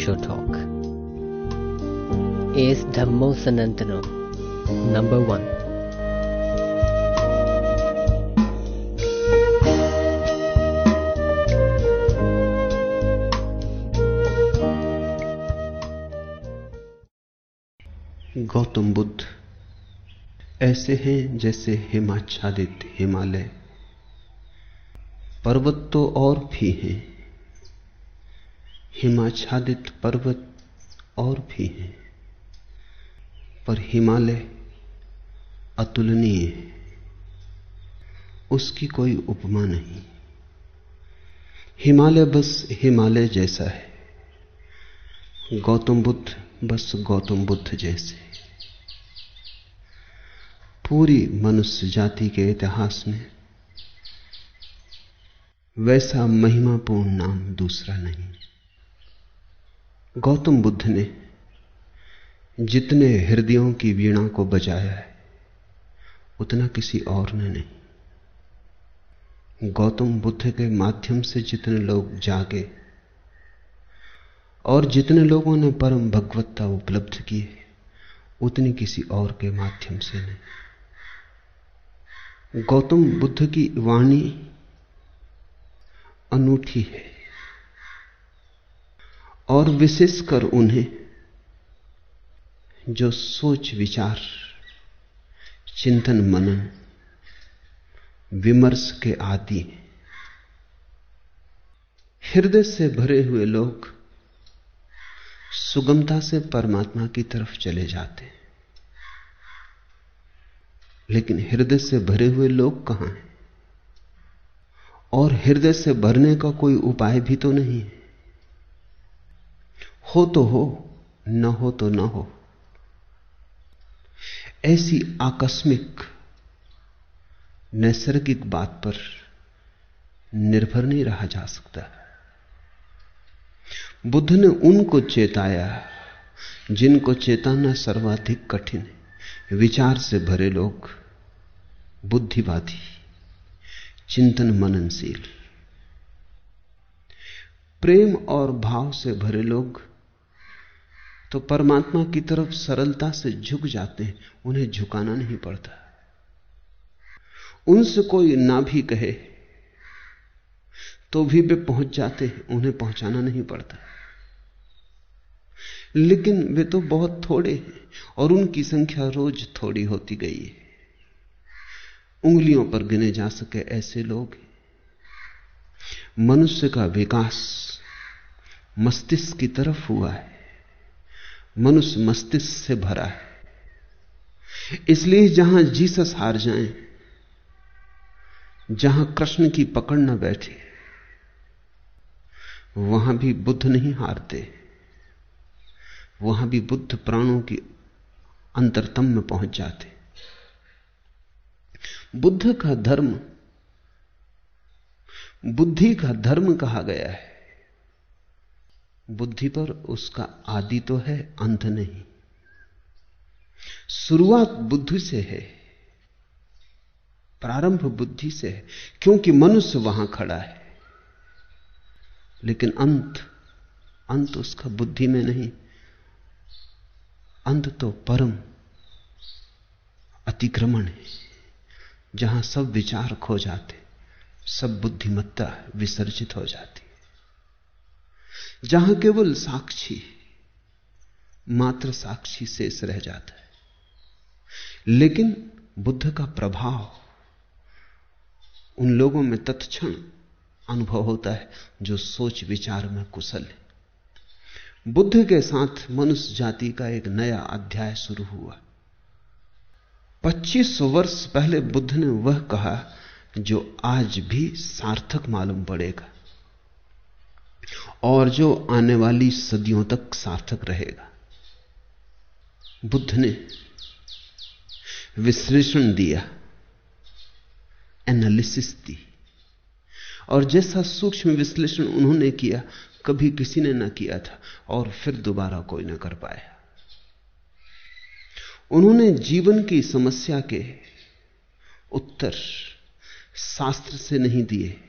Osho talk Es Dhammo Sanantano number one Gautam Buddha, ऐसे हैं जैसे हिमाचादित हिमालय। पर्वत तो और भी हैं। हिमाच्छादित पर्वत और भी हैं, पर हिमालय अतुलनीय है। उसकी कोई उपमा नहीं। हिमालय बस हिमालय जैसा है, गौतम बुद्ध बस गौतम बुद्ध जैसे। पूरी मनुष्य जाति के इतिहास में वैसा महिमापूर्ण नाम दूसरा नहीं। गौतम बुद्ध ने जितने हृदयों की वीणा को बजाया है, उतना किसी और ने नहीं। गौतम बुद्ध के माध्यम से जितने लोग जागे और जितने लोगों ने परम भगवत्ता उपलब्ध की है उतनी किसी और के माध्यम से नहीं। गौतम बुद्ध की वाणी अनूठी है। और विशेषकर उन्हें, जो सोच विचार, चिंतन मनन, विमर्श के आदि हृदय से भरे हुए लोग सुगमता से परमात्मा की तरफ़ चले जाते हैं। लेकिन हृदय से भरे हुए लोग कहाँ हैं? और हृदय से भरने का कोई उपाय भी तो नहीं है। हो तो हो, न हो तो न हो। ऐसी आकस्मिक, नैसर्गिक बात पर निर्भर नहीं रहा जा सकता। बुद्ध ने उनको चेताया, जिनको चेताना सर्वाधिक कठिन है। विचार से भरे लोग, बुद्धिवादी, चिंतन मननशील। प्रेम और भाव से भरे लोग तो परमात्मा की तरफ़ सरलता से झुक जाते हैं, उन्हें झुकाना नहीं पड़ता। उनसे कोई ना भी कहे तो भी वे पहुँच जाते हैं, उन्हें पहुंचाना नहीं पड़ता। लेकिन वे तो बहुत थोड़े हैं, और उनकी संख्या रोज थोड़ी होती गई है। उंगलियों पर गिने जा सके ऐसे लोग मनुष्य का विकास मस्तिष्क की तरफ़ हुआ है। मनुष्य मस्तिष्क से भरा है। इसलिए जहाँ जीसस हार जाए, जहाँ कृष्ण की पकड़ न बैठे, वहाँ भी बुद्ध नहीं हारते। वहाँ भी बुद्ध प्राणों की अंतरतम में पहुँच जाते। बुद्ध का धर्म, बुद्धि का धर्म कहा गया है। बुद्धि पर उसका आदि तो है, अंत नहीं। शुरुआत बुद्धि से है, प्रारंभ बुद्धि से है, क्योंकि मनुष्य वहाँ खड़ा है। लेकिन अंत अंत उसका बुद्धि में नहीं। अंत तो परम अतिक्रमण है, जहाँ सब विचार खो जाते, सब बुद्धिमत्ता विसर्जित हो जाती। जहाँ केवल साक्षी मात्र साक्षी शेष रह जाता है। लेकिन बुद्ध का प्रभाव उन लोगों में तत्क्षण अनुभव होता है जो सोच विचार में कुशल है। बुद्ध के साथ मनुष्य जाति का एक नया अध्याय शुरू हुआ। 2500 वर्ष पहले बुद्ध ने वह कहा, जो आज भी सार्थक मालूम पड़ेगा। और जो आने वाली सदियों तक सार्थक रहेगा। बुद्ध ने विश्लेषण दिया एनालिसिस दी। और जैसा सूक्ष्म विश्लेषण उन्होंने किया, कभी किसी ने ना किया था और फिर दोबारा कोई ना कर पाया। उन्होंने जीवन की समस्या के उत्तर शास्त्र से नहीं दिए।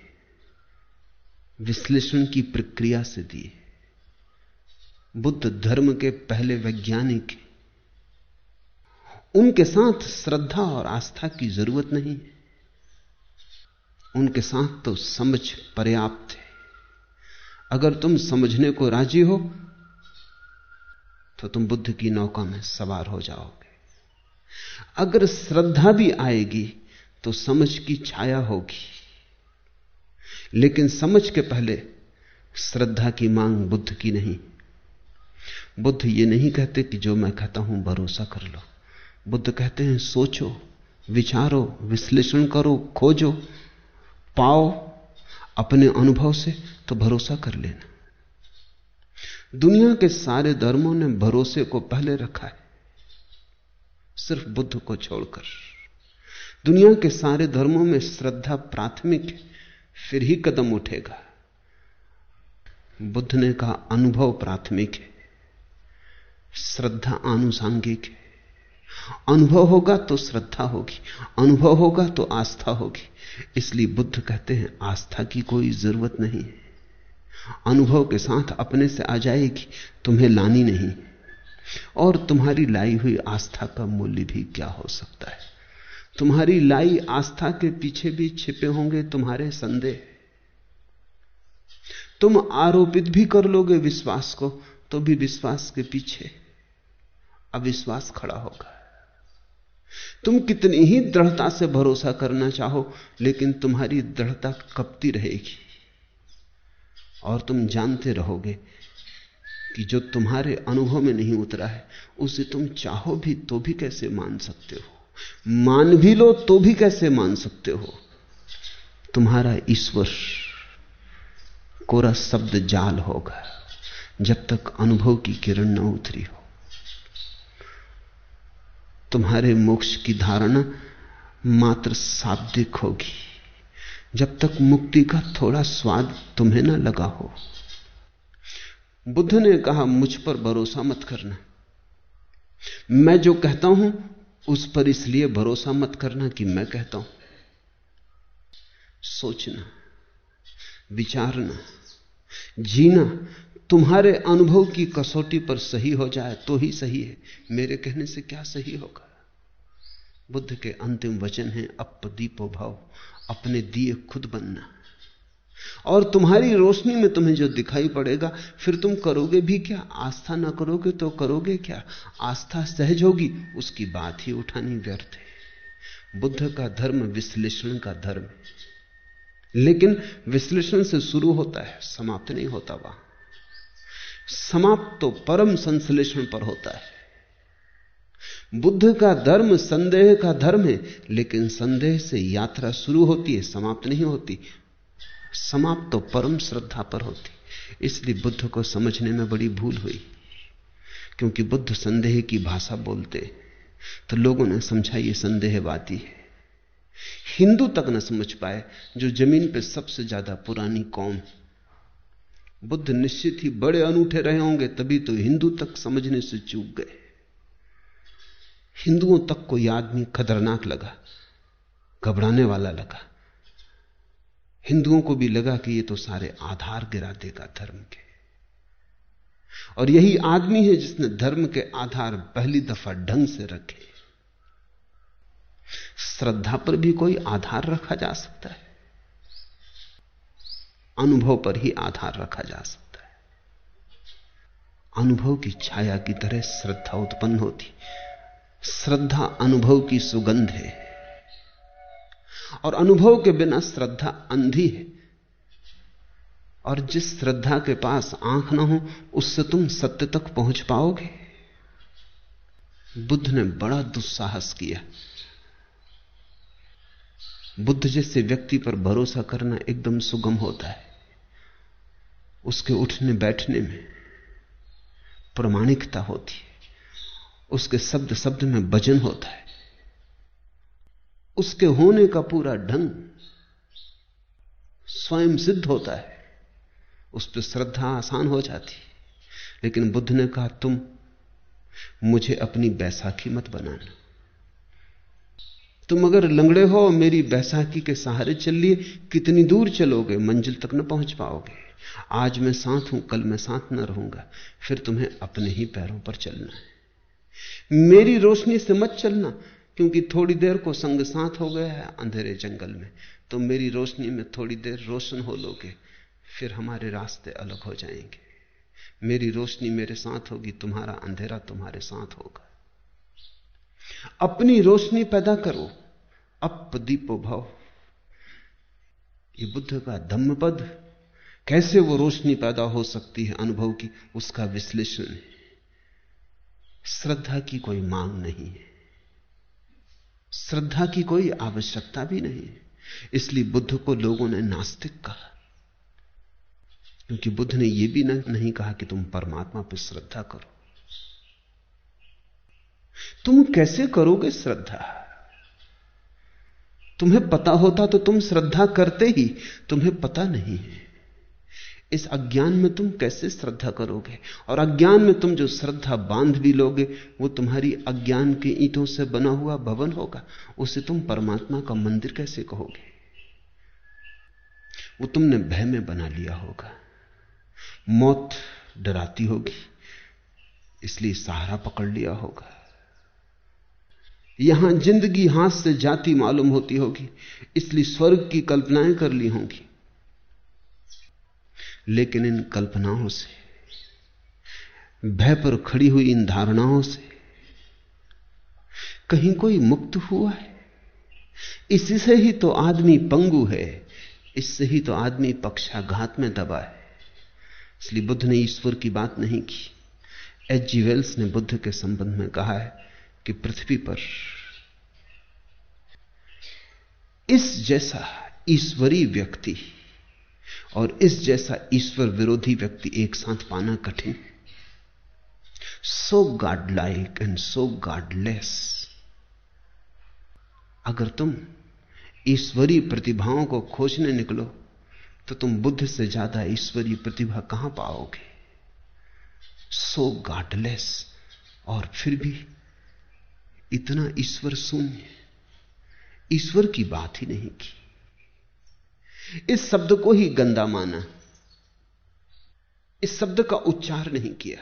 विश्लेषण की प्रक्रिया से दिए बुद्ध धर्म के पहले वैज्ञानिक उनके साथ श्रद्धा और आस्था की ज़रूरत नहीं उनके साथ तो समझ पर्याप्त है। अगर तुम समझने को राज़ी हो तो तुम बुद्ध की नौका में सवार हो जाओगे। अगर श्रद्धा भी आएगी तो समझ की छाया होगी। लेकिन समझ के पहले श्रद्धा की मांग बुद्ध की नहीं। बुद्ध ये नहीं कहते कि जो मैं कहता हूँ, भरोसा कर लो। बुद्ध कहते हैं, सोचो, विचारो, विश्लेषण करो, खोजो, पाओ अपने अनुभव से तो भरोसा कर लेना। दुनिया के सारे धर्मों ने भरोसे को पहले रखा है, सिर्फ़ बुद्ध को छोड़कर। दुनिया के सारे धर्मों में श्रद्धा प्राथमिक है। फिर ही कदम उठेगा। बुद्ध ने कहा, अनुभव प्राथमिक है, श्रद्धा आनुषांगिक है। अनुभव होगा तो श्रद्धा होगी, अनुभव होगा तो आस्था होगी। इसलिए बुद्ध कहते हैं, आस्था की कोई ज़रूरत नहीं है। अनुभव के साथ अपने से आ जाएगी, तुम्हें लानी नहीं। और तुम्हारी लाई हुई आस्था का मूल्य भी क्या हो सकता है? तुम्हारी लाई आस्था के पीछे भी छिपे होंगे तुम्हारे संदेह। तुम आरोपित भी कर लोगे विश्वास को तो भी विश्वास के पीछे अविश्वास खड़ा होगा। तुम कितनी ही दृढ़ता से भरोसा करना चाहो, लेकिन तुम्हारी दृढ़ता कपती रहेगी। और तुम जानते रहोगे कि जो तुम्हारे अनुभव में नहीं उतरा है, उसे तुम चाहो भी तो भी कैसे मान सकते हो। मान भी लो तो भी कैसे मान सकते हो? तुम्हारा ईश्वर कोरा शब्द जाल होगा, जब तक अनुभव की किरण न उतरी हो। तुम्हारे मोक्ष की धारणा मात्र शाब्दिक होगी, जब तक मुक्ति का थोड़ा स्वाद तुम्हें ना लगा हो। बुद्ध ने कहा, मुझ पर भरोसा मत करना। मैं जो कहता हूँ उस पर इसलिए भरोसा मत करना कि मैं कहता हूँ। सोचना, विचारना, जीना तुम्हारे अनुभव की कसौटी पर सही हो जाए तो ही सही है। मेरे कहने से क्या सही होगा? बुद्ध के अंतिम वचन हैं, अपदीपो भाव, अपने दिए खुद बनना। और तुम्हारी रोशनी में तुम्हें जो दिखाई पड़ेगा, फिर तुम करोगे भी क्या? आस्था ना करोगे तो करोगे क्या? आस्था सहज होगी, उसकी बात ही उठानी व्यर्थ है। बुद्ध का धर्म विश्लेषण का धर्म लेकिन विश्लेषण से शुरू होता है, समाप्त नहीं होता वहाँ। समाप्त तो परम संश्लेषण पर होता है। बुद्ध का धर्म संदेह का धर्म है, लेकिन संदेह से यात्रा शुरू होती है, समाप्त नहीं होती। समाप्त तो परम श्रद्धा पर होती। इसलिए बुद्ध को समझने में बड़ी भूल हुई। क्योंकि बुद्ध संदेह की भाषा बोलते तो लोगों ने समझा, ये संदेहवादी है। हिंदू तक न समझ पाए, जो ज़मीन पर सबसे ज़्यादा पुरानी कौम। बुद्ध निश्चित ही बड़े अनूठे रहे होंगे, तभी तो हिंदू तक समझने से चूक गए। हिंदुओं तक कोई आदमी खतरनाक लगा, घबराने वाला लगा। हिंदुओं को भी लगा कि ये तो सारे आधार गिरा देगा धर्म के और यही आदमी है जिसने धर्म के आधार पहली दफ़ा ढंग से रखे। श्रद्धा पर भी कोई आधार रखा जा सकता है। अनुभव पर ही आधार रखा जा सकता है। अनुभव की छाया की तरह श्रद्धा उत्पन्न होती। श्रद्धा अनुभव की सुगंध है। और अनुभव के बिना श्रद्धा अंधी है। और जिस श्रद्धा के पास आँख ना हो, उससे तुम सत्य तक पहुँच पाओगे। बुद्ध ने बड़ा दुस्साहस किया। बुद्ध जैसे व्यक्ति पर भरोसा करना एकदम सुगम होता है। उसके उठने बैठने में प्रमाणिकता होती है। उसके शब्द शब्द में वज़न होता है। उसके होने का पूरा ढंग स्वयं सिद्ध होता है। उस पर श्रद्धा आसान हो जाती लेकिन बुद्ध ने कहा, तुम मुझे अपनी बैसाखी मत बनाना। तुम अगर लंगड़े हो, मेरी बैसाखी के सहारे चल लिए कितनी दूर चलोगे, मंजिल तक न पहुँच पाओगे। आज मैं साथ हूँ, कल मैं साथ न रहूँगा, फिर तुम्हें अपने ही पैरों पर चलना है। मेरी रोशनी से मत चलना क्योंकि थोड़ी देर को संग साथ हो गया है अंधेरे जंगल में। तो मेरी रोशनी में थोड़ी देर रोशन हो लोगे, फिर हमारे रास्ते अलग हो जाएँगे। मेरी रोशनी मेरे साथ होगी, तुम्हारा अंधेरा तुम्हारे साथ होगा। अपनी रोशनी पैदा करो, अप दीपो भव। ये बुद्ध का धम्म पद कैसे वो रोशनी पैदा हो सकती है अनुभव की, उसका विश्लेषण है। श्रद्धा की कोई मांग नहीं है। श्रद्धा की कोई आवश्यकता भी नहीं। इसलिए बुद्ध को लोगों ने नास्तिक कहा। क्योंकि बुद्ध ने यह भी नहीं कहा कि तुम परमात्मा पर श्रद्धा करो। तुम कैसे करोगे श्रद्धा? तुम्हें पता होता तो तुम श्रद्धा करते ही, तुम्हें पता नहीं है। इस अज्ञान में तुम कैसे श्रद्धा करोगे? और अज्ञान में तुम जो श्रद्धा बाँध भी लोगे, वो तुम्हारी अज्ञान के ईंटों से बना हुआ भवन होगा। उसे तुम परमात्मा का मंदिर कैसे कहोगे? वो तुमने भय में बना लिया होगा। मौत डराती होगी, इसलिए सहारा पकड़ लिया होगा। यहाँ ज़िंदगी हाथ से जाती मालूम होती होगी, इसलिए स्वर्ग की कल्पनाएँ कर ली होंगी। लेकिन इन कल्पनाओं से, भय पर खड़ी हुई इन धारणाओं से कहीं कोई मुक्त हुआ है? इसी से ही तो आदमी पंगु है, इससे ही तो आदमी पक्षाघात में दबा है। इसलिए बुद्ध ने ईश्वर की बात नहीं की। एच जी वेल्स ने बुद्ध के संबंध में कहा है कि पृथ्वी पर इस जैसा ईश्वरीय व्यक्ति और इस जैसा ईश्वर विरोधी व्यक्ति एक साथ पाना कठिन। So godlike and so godless अगर तुम ईश्वरीय प्रतिभाओं को खोजने निकलो तो तुम बुद्ध से ज़्यादा ईश्वरीय प्रतिभा कहाँ पाओगे? सो गॉडलेस और फिर भी इतना ईश्वर शून्य। ईश्वर की बात ही नहीं की। इस शब्द को ही गंदा माना। इस शब्द का उच्चार नहीं किया।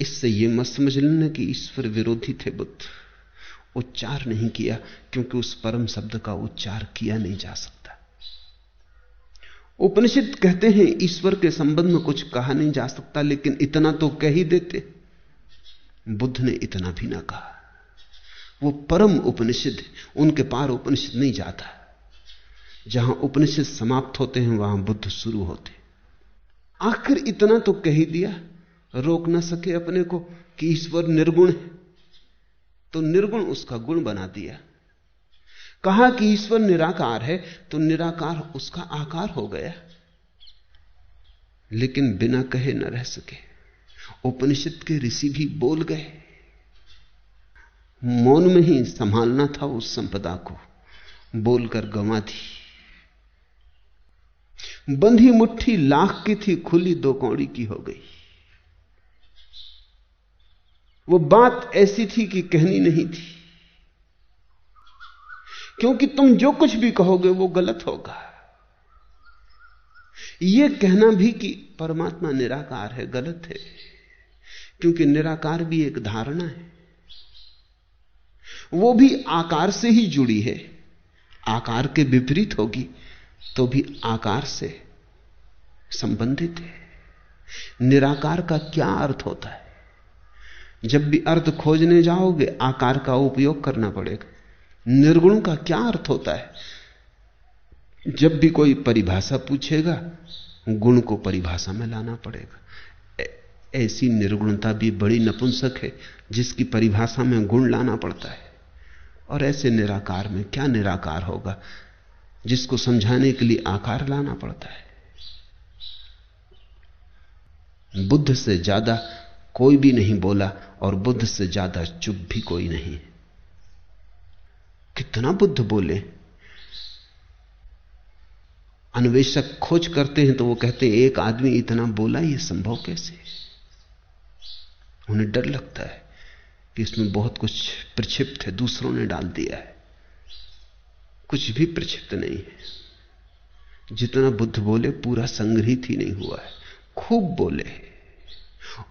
इससे यह मत समझ लेना कि ईश्वर विरोधी थे बुद्ध। उच्चार नहीं किया, क्योंकि उस परम शब्द का उच्चार किया नहीं जा सकता। उपनिषद कहते हैं, ईश्वर के संबंध में कुछ कहा नहीं जा सकता, लेकिन इतना तो कह ही देते। बुद्ध ने इतना भी ना कहा। वो परम उपनिषद, उनके पार उपनिषद नहीं जाता। जहाँ उपनिषद समाप्त होते हैं, वहाँ बुद्ध शुरू होते आखिर इतना तो कह ही दिया, रोक ना सके अपने को कि ईश्वर निर्गुण है। तो निर्गुण उसका गुण बना दिया। कहा कि ईश्वर निराकार है तो निराकार उसका आकार हो गया। लेकिन बिना कहे न रह सके। उपनिषद के ऋषि भी बोल गए। मौन में ही संभालना था उस संपदा को, बोलकर गंवा दी। बंधी मुट्ठी लाख की थी, खुली दो कौड़ी की हो गई। वो बात ऐसी थी कि कहनी नहीं थी। क्योंकि तुम जो कुछ भी कहोगे, वो गलत होगा। यह कहना भी कि परमात्मा निराकार है, गलत है। क्योंकि निराकार भी एक धारणा है। वो भी आकार से ही जुड़ी है। आकार के विपरीत होगी। तो भी आकार से संबंधित है। निराकार का क्या अर्थ होता है? जब भी अर्थ खोजने जाओगे, आकार का उपयोग करना पड़ेगा। निर्गुण का क्या अर्थ होता है? जब भी कोई परिभाषा पूछेगा, गुण को परिभाषा में लाना पड़ेगा। ऐसी निर्गुणता भी बड़ी नपुंसक है, जिसकी परिभाषा में गुण लाना पड़ता है। और ऐसे निराकार में क्या निराकार होगा? जिसको समझाने के लिए आकार लाना पड़ता है। बुद्ध से ज़्यादा कोई भी नहीं बोला और बुद्ध से ज़्यादा चुप भी कोई नहीं कितना बुद्ध बोले? अन्वेषक खोज करते हैं तो वो कहते हैं, एक आदमी इतना बोला, ये संभव कैसे? उन्हें डर लगता है कि इसमें बहुत कुछ प्रक्षिप्त है, दूसरों ने डाल दिया है। कुछ भी प्रक्षिप्त नहीं है। जितना बुद्ध बोले, पूरा संग्रहित ही नहीं हुआ है। खूब बोले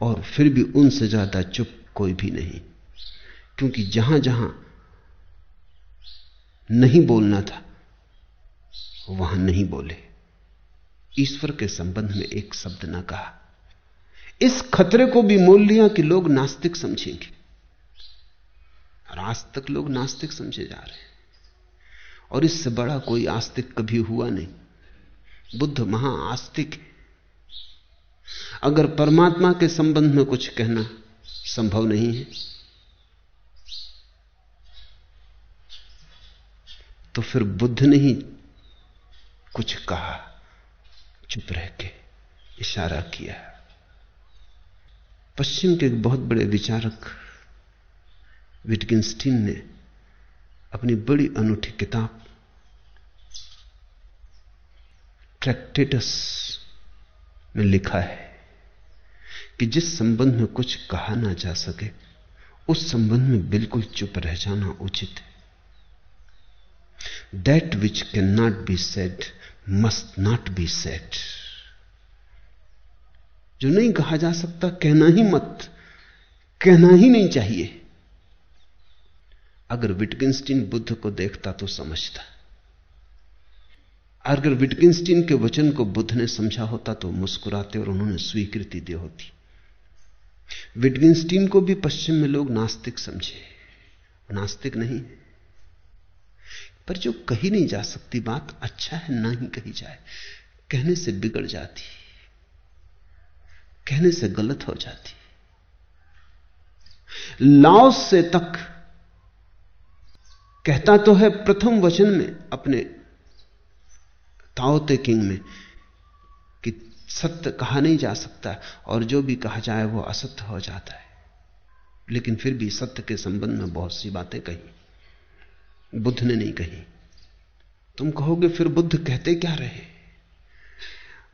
और फिर भी उनसे ज़्यादा चुप कोई भी नहीं। क्योंकि जहाँ जहाँ नहीं बोलना था, वहाँ नहीं बोले। ईश्वर के संबंध में एक शब्द ना कहा। इस खतरे को भी मोल लिया कि लोग नास्तिक समझेंगे। और आज तक लोग नास्तिक समझे जा रहे हैं। और इससे बड़ा कोई आस्तिक कभी हुआ नहीं। बुद्ध महाआस्तिक है अगर परमात्मा के संबंध में कुछ कहना संभव नहीं है तो फिर बुद्ध ने ही कुछ कहा, चुप रह के इशारा किया। पश्चिम के एक बहुत बड़े विचारक विटगिंस्टीन ने अपनी बड़ी अनूठी किताब, ट्रैक्टेटस में लिखा है कि जिस संबंध में कुछ कहा ना जा सके, उस संबंध में बिल्कुल चुप रह जाना उचित है। That which can not be said must not be said जो नहीं कहा जा सकता, कहना ही मत, कहना ही नहीं चाहिए। अगर विटगिंस्टीन बुद्ध को देखता तो समझता। अगर विटगिंस्टीन के वचन को बुद्ध ने समझा होता तो मुस्कुराते और उन्होंने स्वीकृति दी होती। विटगिंस्टीन को भी पश्चिम में लोग नास्तिक समझे। नास्तिक नहीं। पर जो कही नहीं जा सकती बात अच्छा है, ना ही कही जाए। कहने से बिगड़ जाती। कहने से गलत हो जाती। लाओस से तक कहता तो है प्रथम वचन में अपने ताओते किंग में कि सत्य कहा नहीं जा सकता और जो भी कहा जाए वो असत्य हो जाता है। लेकिन फिर भी सत्य के संबंध में बहुत सी बातें कही। बुद्ध ने नहीं कही। तुम कहोगे फिर बुद्ध कहते क्या रहे?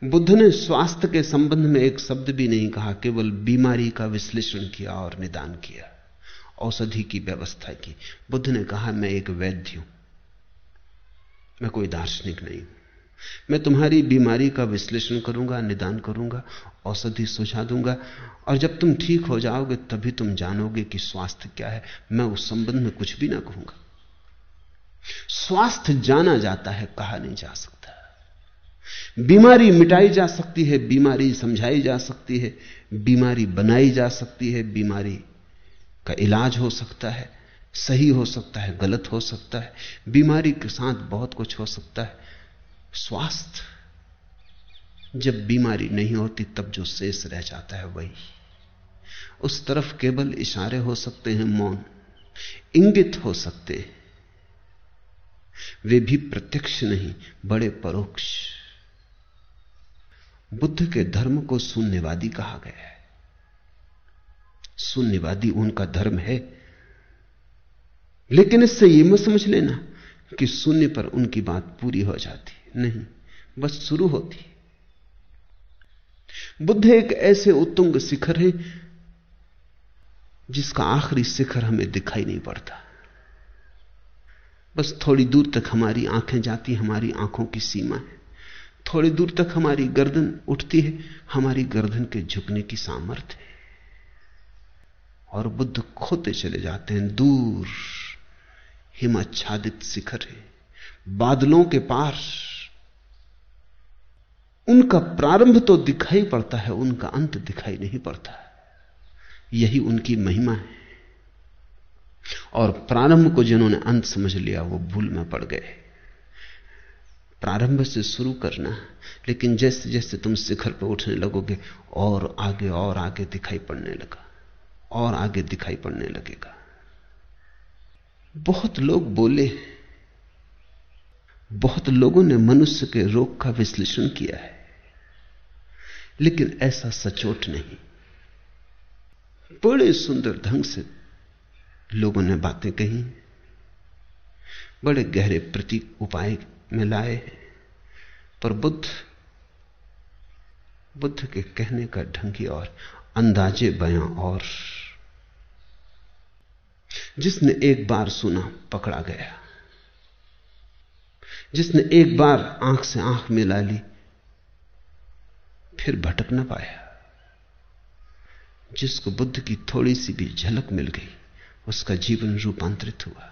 बुद्ध ने स्वास्थ्य के संबंध में एक शब्द भी नहीं कहा, केवल बीमारी का विश्लेषण किया और निदान किया। औषधि की व्यवस्था की। बुद्ध ने कहा, मैं एक वैद्य हूँ। मैं कोई दार्शनिक नहीं मैं तुम्हारी बीमारी का विश्लेषण करूँगा, निदान करूँगा, औषधि सुझा दूँगा, और जब तुम ठीक हो जाओगे, तभी तुम जानोगे कि स्वास्थ्य क्या है। मैं उस संबंध में कुछ भी ना कहूँगा। स्वास्थ्य जाना जाता है, कहा नहीं जा सकता। बीमारी मिटाई जा सकती है, बीमारी समझाई जा सकती है, बीमारी बनाई जा सकती है, बीमारी का इलाज हो सकता है, सही हो सकता है, गलत हो सकता है, बीमारी के साथ बहुत कुछ हो सकता है। स्वास्थ्य, जब बीमारी नहीं होती, तब जो शेष रह जाता है वही। उस तरफ़ केवल इशारे हो सकते हैं, मौन, इंगित हो सकते हैं। वे भी प्रत्यक्ष नहीं, बड़े परोक्ष। बुद्ध के धर्म को शून्यवादी कहा गया है। शून्यवादी उनका धर्म है। लेकिन इससे यह मत समझ लेना कि शून्य पर उनकी बात पूरी हो जाती। नहीं, बस शुरू होती। बुद्ध एक ऐसे उत्तुंग शिखर है, जिसका आखिरी शिखर हमें दिखाई नहीं पड़ता। बस थोड़ी दूर तक हमारी आँखें जाती, हमारी आँखों की सीमा है। थोड़ी दूर तक हमारी गर्दन उठती है, हमारी गर्दन के झुकने की सामर्थ्य है। और बुद्ध खोते चले जाते हैं, दूर। हिमाच्छादित शिखर है, बादलों के पार। उनका प्रारंभ तो दिखाई पड़ता है, उनका अंत दिखाई नहीं पड़ता। यही उनकी महिमा है। और प्रारंभ को जिन्होंने अंत समझ लिया, वो भूल में पड़ गए। प्रारंभ से शुरू करना, लेकिन जैसे जैसे तुम शिखर पर उठने लगोगे, और आगे और आगे दिखाई पड़ने लगा। और आगे दिखाई पड़ने लगेगा। बहुत लोग बोले, बहुत लोगों ने मनुष्य के रोग का विश्लेषण किया है, लेकिन ऐसा सचोट नहीं। बड़े सुंदर ढंग से लोगों ने बातें कही, बड़े गहरे प्रतीक उपाय में लाए हैं, पर बुद्ध बुद्ध के कहने का ढंगी और, अंदाजे बयां और। जिसने एक बार सुना, पकड़ा गया। जिसने एक बार आँख से आँख मिला ली, फिर भटक ना पाया। जिसको बुद्ध की थोड़ी सी भी झलक मिल गई, उसका जीवन रूपांतरित हुआ।